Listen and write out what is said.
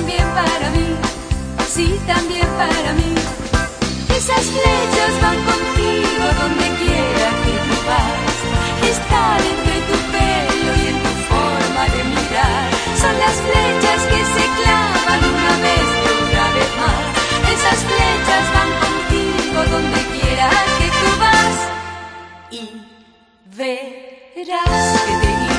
también para mí, sí también esas flechas van contigo donde quiera que tú vas. Están entre tu pelo y en tu forma de mirar. Son las flechas que se clavan una vez y otra vez más. Esas flechas van contigo donde quiera que tú vas. Y verás que te